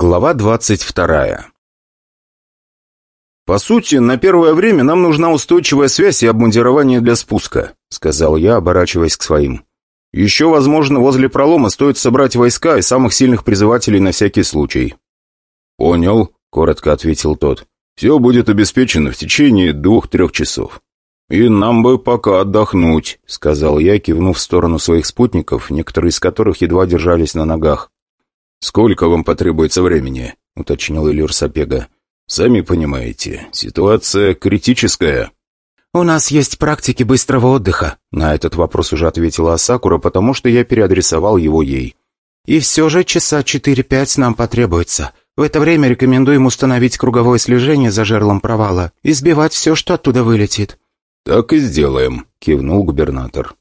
Глава двадцать вторая «По сути, на первое время нам нужна устойчивая связь и обмундирование для спуска», сказал я, оборачиваясь к своим. «Еще, возможно, возле пролома стоит собрать войска и самых сильных призывателей на всякий случай». «Понял», — коротко ответил тот. «Все будет обеспечено в течение двух-трех часов». «И нам бы пока отдохнуть», — сказал я, кивнув в сторону своих спутников, некоторые из которых едва держались на ногах. «Сколько вам потребуется времени?» — уточнил Ильюр Сапега. «Сами понимаете, ситуация критическая». «У нас есть практики быстрого отдыха», — на этот вопрос уже ответила Асакура, потому что я переадресовал его ей. «И все же часа четыре-пять нам потребуется. В это время рекомендуем установить круговое слежение за жерлом провала и сбивать все, что оттуда вылетит». «Так и сделаем», — кивнул губернатор.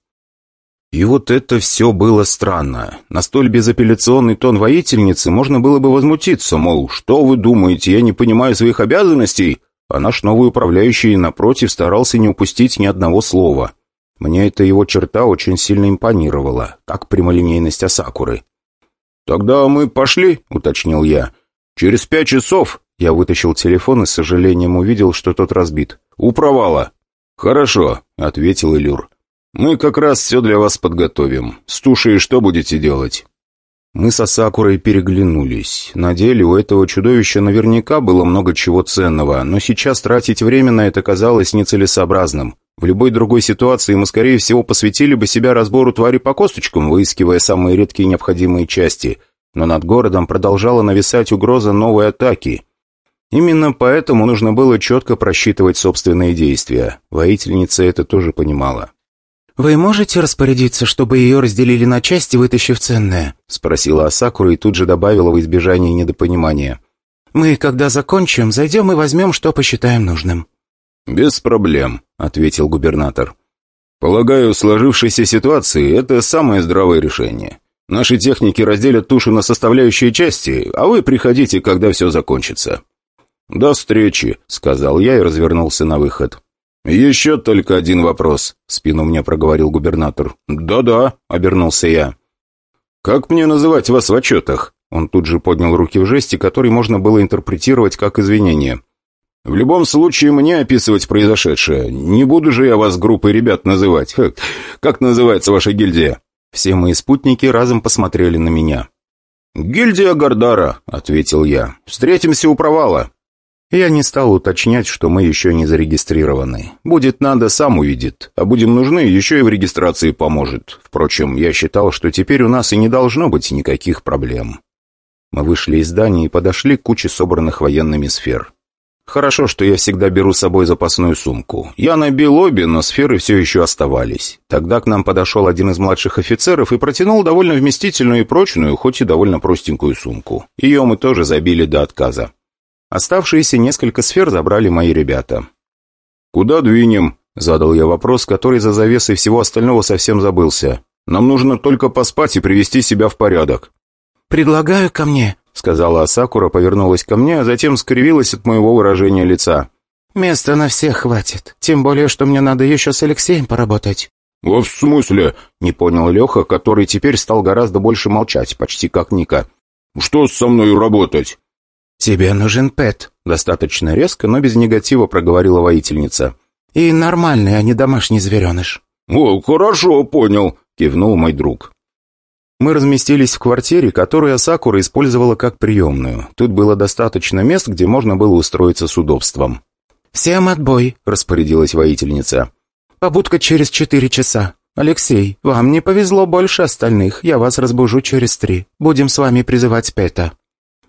И вот это все было странно. На столь безапелляционный тон воительницы можно было бы возмутиться, мол, что вы думаете, я не понимаю своих обязанностей? А наш новый управляющий, напротив, старался не упустить ни одного слова. Мне эта его черта очень сильно импонировала, как прямолинейность Асакуры. «Тогда мы пошли», — уточнил я. «Через пять часов...» Я вытащил телефон и с сожалением увидел, что тот разбит. «У провала». «Хорошо», — ответил Илюр. «Мы как раз все для вас подготовим. С тушей что будете делать?» Мы со Сакурой переглянулись. На деле у этого чудовища наверняка было много чего ценного, но сейчас тратить время на это казалось нецелесообразным. В любой другой ситуации мы, скорее всего, посвятили бы себя разбору твари по косточкам, выискивая самые редкие необходимые части. Но над городом продолжала нависать угроза новой атаки. Именно поэтому нужно было четко просчитывать собственные действия. Воительница это тоже понимала. «Вы можете распорядиться, чтобы ее разделили на части, вытащив ценное?» — спросила Асакура и тут же добавила в избежание недопонимания. «Мы, когда закончим, зайдем и возьмем, что посчитаем нужным». «Без проблем», — ответил губернатор. «Полагаю, в сложившейся ситуации это самое здравое решение. Наши техники разделят тушу на составляющие части, а вы приходите, когда все закончится». «До встречи», — сказал я и развернулся на выход. «Еще только один вопрос», — спину мне проговорил губернатор. «Да-да», — обернулся я. «Как мне называть вас в отчетах?» Он тут же поднял руки в жесте, который можно было интерпретировать как извинение. «В любом случае, мне описывать произошедшее. Не буду же я вас группой ребят называть. Как называется ваша гильдия?» Все мои спутники разом посмотрели на меня. «Гильдия Гардара», — ответил я. «Встретимся у провала». Я не стал уточнять, что мы еще не зарегистрированы. Будет надо, сам увидит. А будем нужны, еще и в регистрации поможет. Впрочем, я считал, что теперь у нас и не должно быть никаких проблем. Мы вышли из здания и подошли к куче собранных военными сфер. Хорошо, что я всегда беру с собой запасную сумку. Я набил обе, но сферы все еще оставались. Тогда к нам подошел один из младших офицеров и протянул довольно вместительную и прочную, хоть и довольно простенькую сумку. Ее мы тоже забили до отказа. Оставшиеся несколько сфер забрали мои ребята. «Куда двинем?» — задал я вопрос, который за завесой всего остального совсем забылся. «Нам нужно только поспать и привести себя в порядок». «Предлагаю ко мне», — сказала Асакура, повернулась ко мне, а затем скривилась от моего выражения лица. «Места на всех хватит, тем более, что мне надо еще с Алексеем поработать». «А в смысле?» — не понял Леха, который теперь стал гораздо больше молчать, почти как Ника. «Что со мной работать?» «Тебе нужен Пэт», — достаточно резко, но без негатива проговорила воительница. «И нормальный, а не домашний звереныш». «О, хорошо, понял», — кивнул мой друг. Мы разместились в квартире, которую Сакура использовала как приемную. Тут было достаточно мест, где можно было устроиться с удобством. «Всем отбой», — распорядилась воительница. «Побудка через четыре часа. Алексей, вам не повезло больше остальных. Я вас разбужу через три. Будем с вами призывать Пэта».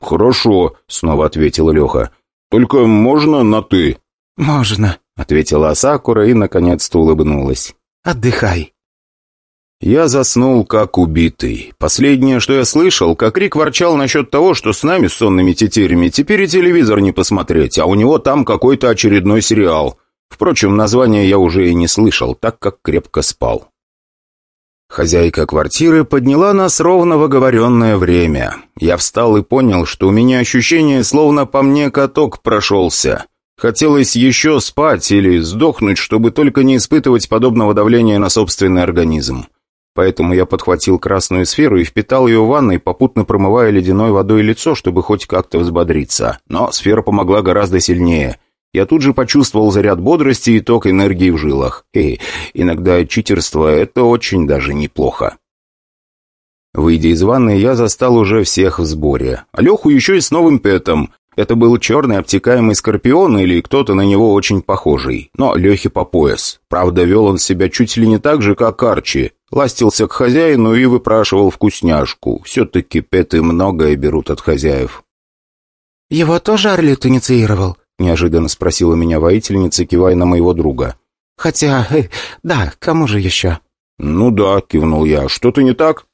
«Хорошо», — снова ответил Леха. «Только можно на «ты»?» «Можно», — ответила Асакура и, наконец-то, улыбнулась. «Отдыхай». Я заснул, как убитый. Последнее, что я слышал, как Рик ворчал насчет того, что с нами, сонными тетерями, теперь и телевизор не посмотреть, а у него там какой-то очередной сериал. Впрочем, название я уже и не слышал, так как крепко спал. Хозяйка квартиры подняла нас ровно в оговоренное время. Я встал и понял, что у меня ощущение, словно по мне каток прошелся. Хотелось еще спать или сдохнуть, чтобы только не испытывать подобного давления на собственный организм. поэтому я подхватил красную сферу и впитал ее в ванной, попутно промывая ледяной водой лицо, чтобы хоть как-то взбодриться. Но сфера помогла гораздо сильнее. Я тут же почувствовал заряд бодрости и ток энергии в жилах. Хе, иногда читерство — это очень даже неплохо. Выйдя из ванны, я застал уже всех в сборе. Леху еще и с новым петом. Это был черный обтекаемый скорпион или кто-то на него очень похожий. Но Лехе по пояс. Правда, вел он себя чуть ли не так же, как Арчи. Ластился к хозяину и выпрашивал вкусняшку. Все-таки петы многое берут от хозяев. «Его тоже Орлит инициировал?» — неожиданно спросила меня воительница, кивая на моего друга. «Хотя, э, да, кому же еще?» «Ну да», — кивнул я. «Что-то не так?»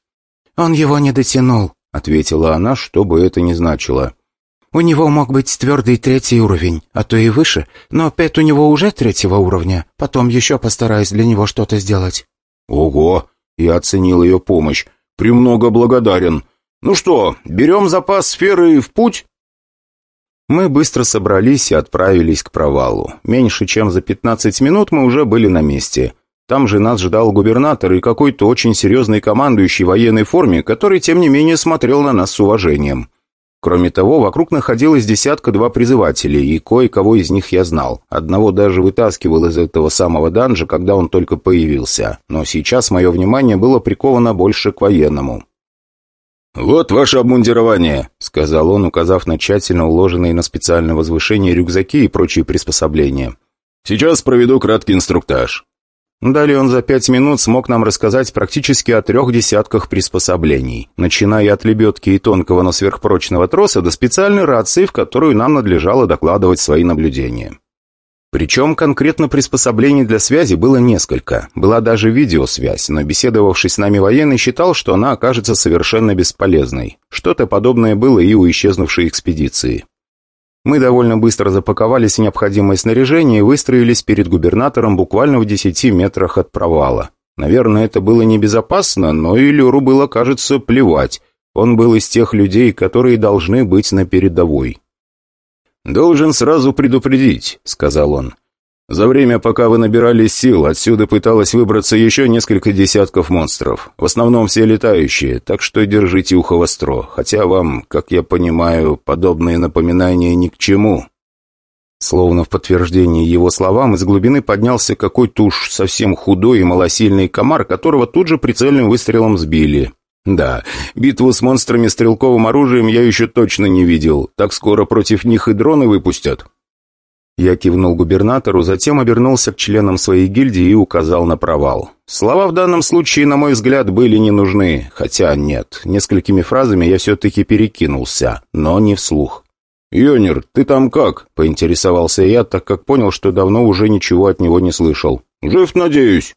«Он его не дотянул», — ответила она, что бы это ни значило. У него мог быть твердый третий уровень, а то и выше, но Пет у него уже третьего уровня. Потом еще постараюсь для него что-то сделать». «Ого!» — я оценил ее помощь. «Премного благодарен. Ну что, берем запас сферы в путь?» Мы быстро собрались и отправились к провалу. Меньше чем за пятнадцать минут мы уже были на месте. Там же нас ждал губернатор и какой-то очень серьезный командующий военной форме, который, тем не менее, смотрел на нас с уважением. Кроме того, вокруг находилось десятка-два призывателей, и кое-кого из них я знал. Одного даже вытаскивал из этого самого данжа, когда он только появился. Но сейчас мое внимание было приковано больше к военному. «Вот ваше обмундирование», — сказал он, указав на тщательно уложенные на специальное возвышение рюкзаки и прочие приспособления. «Сейчас проведу краткий инструктаж». Далее он за пять минут смог нам рассказать практически о трех десятках приспособлений, начиная от лебедки и тонкого, но сверхпрочного троса до специальной рации, в которую нам надлежало докладывать свои наблюдения. Причем конкретно приспособлений для связи было несколько. Была даже видеосвязь, но беседовавший с нами военный считал, что она окажется совершенно бесполезной. Что-то подобное было и у исчезнувшей экспедиции. Мы довольно быстро запаковались в необходимое снаряжение и выстроились перед губернатором буквально в десяти метрах от провала. Наверное, это было небезопасно, но Илюру было, кажется, плевать. Он был из тех людей, которые должны быть на передовой. «Должен сразу предупредить», — сказал он. За время, пока вы набирали сил, отсюда пыталось выбраться еще несколько десятков монстров. В основном все летающие, так что держите ухо востро. Хотя вам, как я понимаю, подобные напоминания ни к чему». Словно в подтверждение его словам, из глубины поднялся какой-то уж совсем худой и малосильный комар, которого тут же прицельным выстрелом сбили. Да, битву с монстрами стрелковым оружием я еще точно не видел. Так скоро против них и дроны выпустят. Я кивнул губернатору, затем обернулся к членам своей гильдии и указал на провал. Слова в данном случае, на мой взгляд, были не нужны, хотя нет, несколькими фразами я все-таки перекинулся, но не вслух. «Йонер, ты там как?» — поинтересовался я, так как понял, что давно уже ничего от него не слышал. «Жив, надеюсь?»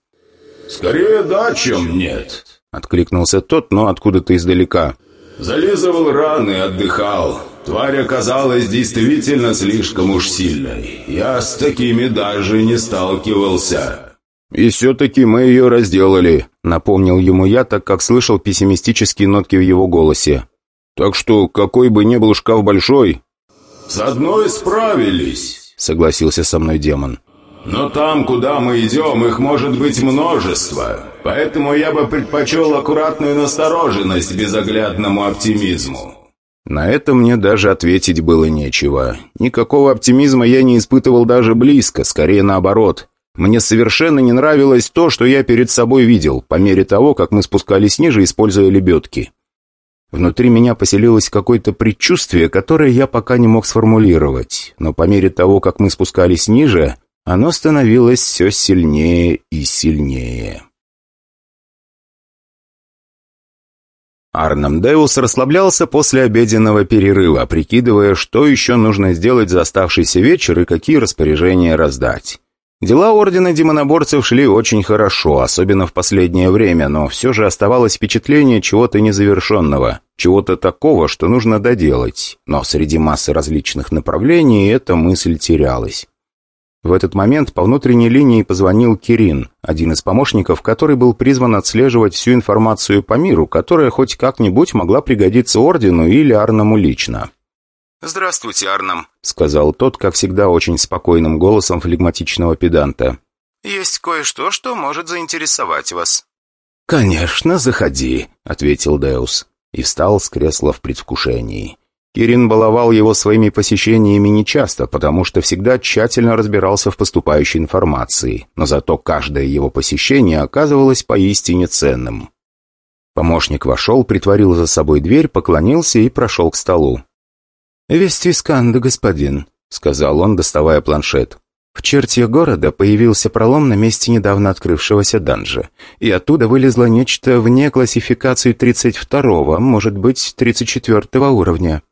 «Скорее да, чем нет», — откликнулся тот, но откуда-то издалека. «Зализывал раны, отдыхал. Тварь оказалась действительно слишком уж сильной. Я с такими даже не сталкивался». «И все-таки мы ее разделали», — напомнил ему я, так как слышал пессимистические нотки в его голосе. «Так что, какой бы ни был шкаф большой...» «С одной справились», — согласился со мной демон. «Но там, куда мы идем, их может быть множество. Поэтому я бы предпочел аккуратную настороженность безоглядному оптимизму». На это мне даже ответить было нечего. Никакого оптимизма я не испытывал даже близко, скорее наоборот. Мне совершенно не нравилось то, что я перед собой видел, по мере того, как мы спускались ниже, используя лебедки. Внутри меня поселилось какое-то предчувствие, которое я пока не мог сформулировать, но по мере того, как мы спускались ниже, оно становилось все сильнее и сильнее. Арнам Деус расслаблялся после обеденного перерыва, прикидывая, что еще нужно сделать за оставшийся вечер и какие распоряжения раздать. Дела Ордена Демоноборцев шли очень хорошо, особенно в последнее время, но все же оставалось впечатление чего-то незавершенного, чего-то такого, что нужно доделать. Но среди массы различных направлений эта мысль терялась. В этот момент по внутренней линии позвонил Кирин, один из помощников, который был призван отслеживать всю информацию по миру, которая хоть как-нибудь могла пригодиться Ордену или Арному лично. «Здравствуйте, Арнам», — сказал тот, как всегда, очень спокойным голосом флегматичного педанта. «Есть кое-что, что может заинтересовать вас». «Конечно, заходи», — ответил Деус и встал с кресла в предвкушении. Кирин баловал его своими посещениями нечасто, потому что всегда тщательно разбирался в поступающей информации, но зато каждое его посещение оказывалось поистине ценным. Помощник вошел, притворил за собой дверь, поклонился и прошел к столу. «Вести Сканда, господин», — сказал он, доставая планшет. В черте города появился пролом на месте недавно открывшегося данжа, и оттуда вылезло нечто вне классификации 32-го, может быть, 34-го уровня.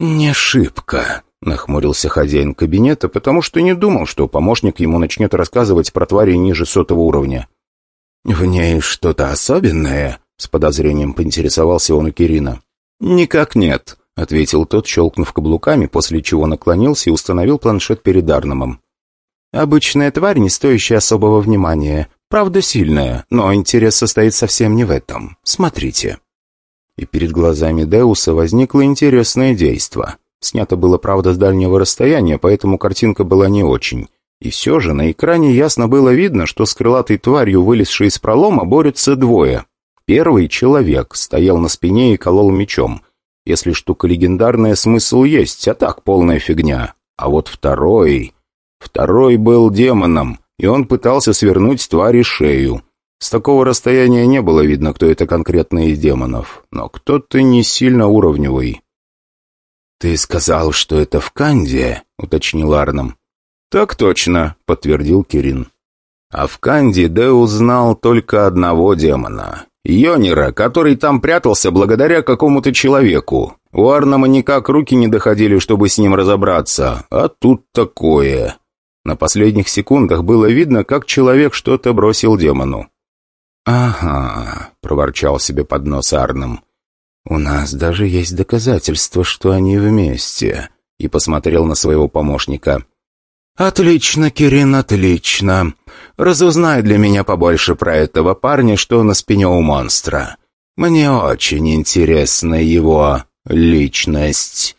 «Не шибко», — нахмурился хозяин кабинета, потому что не думал, что помощник ему начнет рассказывать про твари ниже сотого уровня. «В ней что-то особенное?» — с подозрением поинтересовался он у Кирина. «Никак нет», — ответил тот, щелкнув каблуками, после чего наклонился и установил планшет перед Арномом. «Обычная тварь, не стоящая особого внимания. Правда сильная, но интерес состоит совсем не в этом. Смотрите». И перед глазами Деуса возникло интересное действо. Снято было, правда, с дальнего расстояния, поэтому картинка была не очень. И все же на экране ясно было видно, что с крылатой тварью, вылезшей из пролома, борются двое. Первый человек стоял на спине и колол мечом. Если штука легендарная, смысл есть, а так полная фигня. А вот второй... Второй был демоном, и он пытался свернуть твари шею. С такого расстояния не было видно, кто это конкретно из демонов, но кто-то не сильно уровневый. «Ты сказал, что это в Канде?» — уточнил Арном. «Так точно», — подтвердил Кирин. А в Канде Дэу знал только одного демона. Йонера, который там прятался благодаря какому-то человеку. У Арнома никак руки не доходили, чтобы с ним разобраться. А тут такое. На последних секундах было видно, как человек что-то бросил демону. «Ага», — проворчал себе под нос Арном. «У нас даже есть доказательства, что они вместе», — и посмотрел на своего помощника. «Отлично, Кирин, отлично. Разузнай для меня побольше про этого парня, что на спине у монстра. Мне очень интересна его личность».